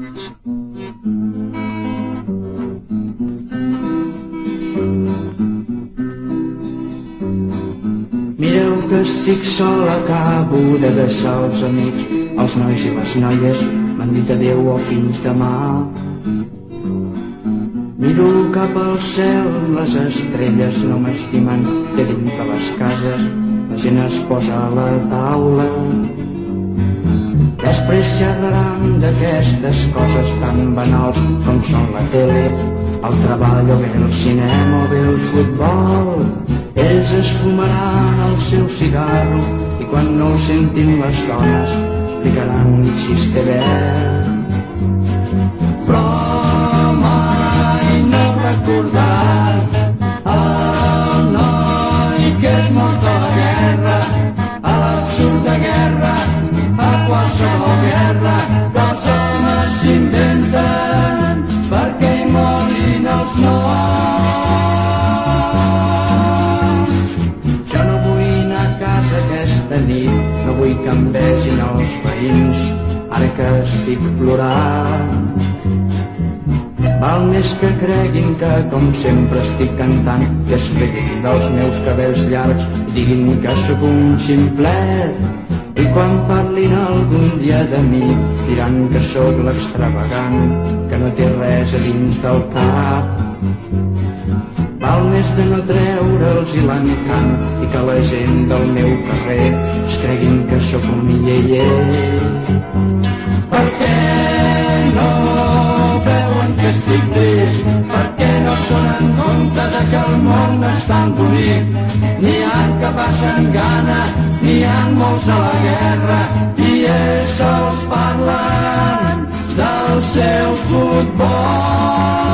Mireu que estic sol, acabo de deixar els amics, els nois i les noies m'han dit adeu o fins demà. Miro cap al cel, les estrelles no m'estimen, a dins de les cases la gent es posa a la taula. Després xerraran d'aquestes coses tan banals com són la tele, el treball o bé el cinema o bé el futbol. Ells es fumaran el seu cigarro i quan no ho sentin les dones explicaran un xiste verd. Però mai no recordar el noi que és mort a la guerra, a l'absurda guerra, a qualsevol aquesta nit, no vull que em vegin els veïns, ara que estic plorant. Val més que creguin que com sempre estic cantant i es riguin dels meus cabells llargs i diguin que sóc un ximplet. I quan parlin algun dia de mi diran que sóc l'extravagant, que no té res a dins del cap. Val més de no treure'ls i l'encant i que la gent del meu trist? Per què no són compte de que el món està embolic? N'hi ha que passen gana, n'hi ha molts a la guerra i ells sols parlen del seu futbol.